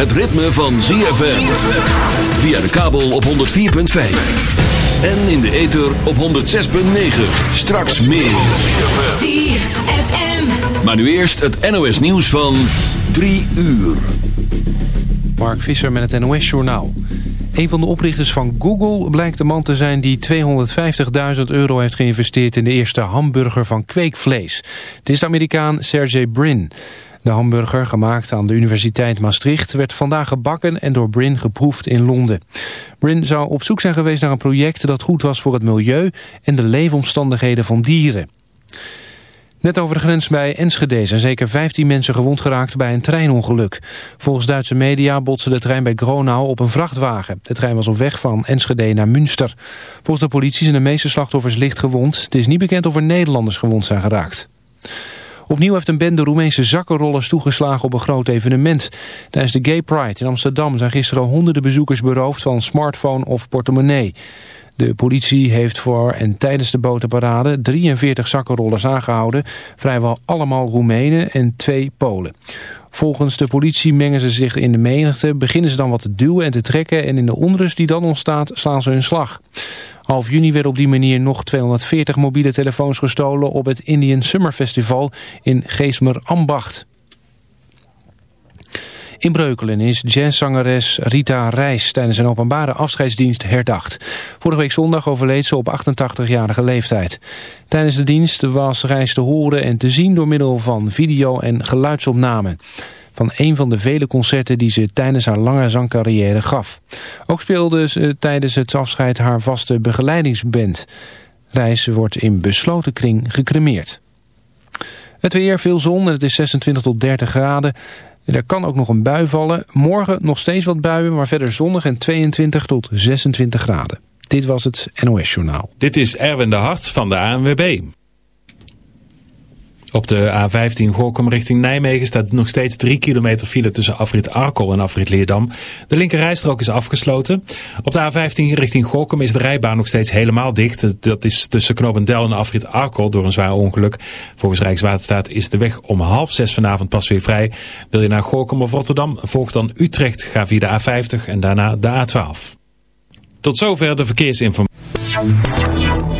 het ritme van ZFM. Via de kabel op 104.5. En in de ether op 106.9. Straks meer. ZFM. Maar nu eerst het NOS nieuws van 3 uur. Mark Visser met het NOS Journaal. Een van de oprichters van Google blijkt de man te zijn die 250.000 euro heeft geïnvesteerd in de eerste hamburger van kweekvlees. Het is de Amerikaan Sergey Brin. De hamburger, gemaakt aan de Universiteit Maastricht, werd vandaag gebakken en door Brin geproefd in Londen. Brin zou op zoek zijn geweest naar een project dat goed was voor het milieu en de leefomstandigheden van dieren. Net over de grens bij Enschede zijn zeker 15 mensen gewond geraakt bij een treinongeluk. Volgens Duitse media botste de trein bij Gronau op een vrachtwagen. De trein was op weg van Enschede naar Münster. Volgens de politie zijn de meeste slachtoffers licht gewond. Het is niet bekend of er Nederlanders gewond zijn geraakt. Opnieuw heeft een bende Roemeense zakkenrollers toegeslagen op een groot evenement. Tijdens de Gay Pride in Amsterdam zijn gisteren honderden bezoekers beroofd van smartphone of portemonnee. De politie heeft voor en tijdens de botenparade 43 zakkenrollers aangehouden. Vrijwel allemaal Roemenen en twee Polen. Volgens de politie mengen ze zich in de menigte, beginnen ze dan wat te duwen en te trekken... en in de onrust die dan ontstaat slaan ze hun slag. Half juni werden op die manier nog 240 mobiele telefoons gestolen... op het Indian Summer Festival in Geesmer Ambacht. In Breukelen is jazzzangeres Rita Reis tijdens een openbare afscheidsdienst herdacht. Vorige week zondag overleed ze op 88-jarige leeftijd. Tijdens de dienst was Reis te horen en te zien door middel van video- en geluidsopnamen van een van de vele concerten die ze tijdens haar lange zangcarrière gaf. Ook speelde ze tijdens het afscheid haar vaste begeleidingsband. Reis wordt in besloten kring gecremeerd. Het weer, veel zon en het is 26 tot 30 graden. Er kan ook nog een bui vallen. Morgen nog steeds wat buien, maar verder zonnig en 22 tot 26 graden. Dit was het NOS Journaal. Dit is Erwin de Hart van de ANWB. Op de A15 Gorkum richting Nijmegen staat nog steeds 3 kilometer file tussen afrit Arkel en afrit Leerdam. De linkerrijstrook is afgesloten. Op de A15 richting Gorkum is de rijbaan nog steeds helemaal dicht. Dat is tussen Knopendel en afrit Arkel door een zwaar ongeluk. Volgens Rijkswaterstaat is de weg om half zes vanavond pas weer vrij. Wil je naar Gorkum of Rotterdam, volg dan Utrecht, ga via de A50 en daarna de A12. Tot zover de verkeersinformatie.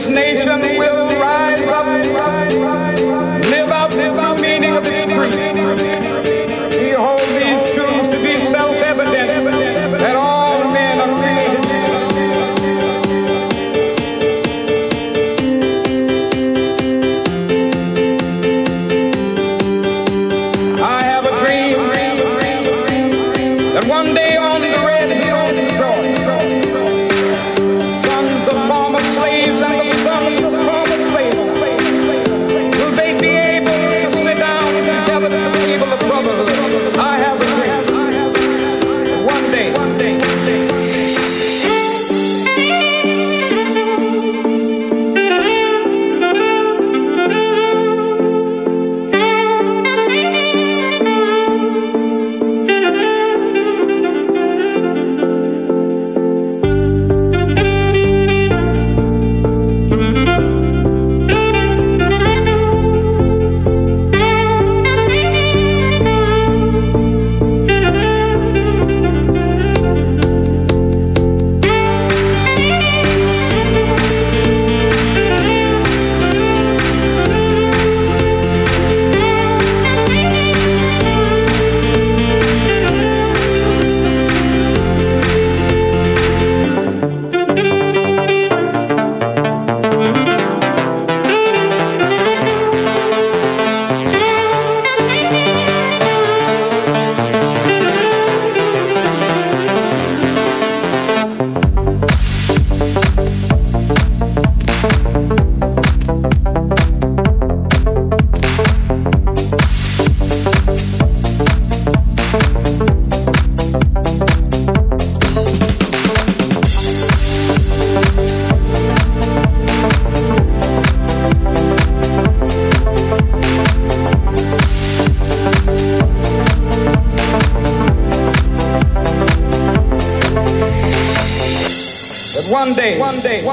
this nation will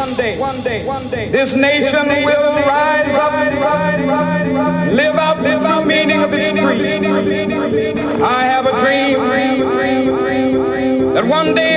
one day, one day, one day, this nation this will rise up, live out the true meaning of its creed. I have a dream. that one day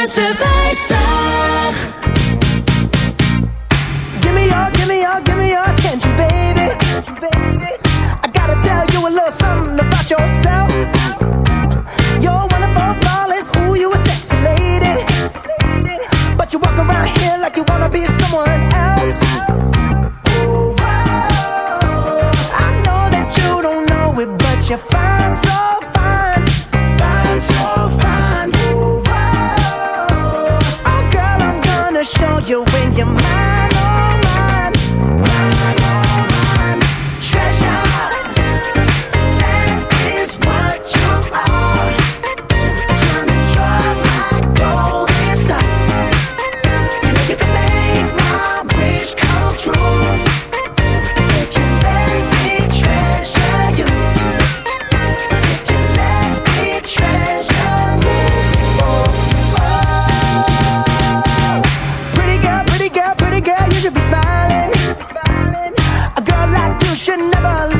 Hilversum 50. Give me your, give me your, give me your attention, baby. I gotta tell you a little something about yourself. You're one of our flawless, ooh, you a sexy lady. But you walk around here like you wanna be someone else. should never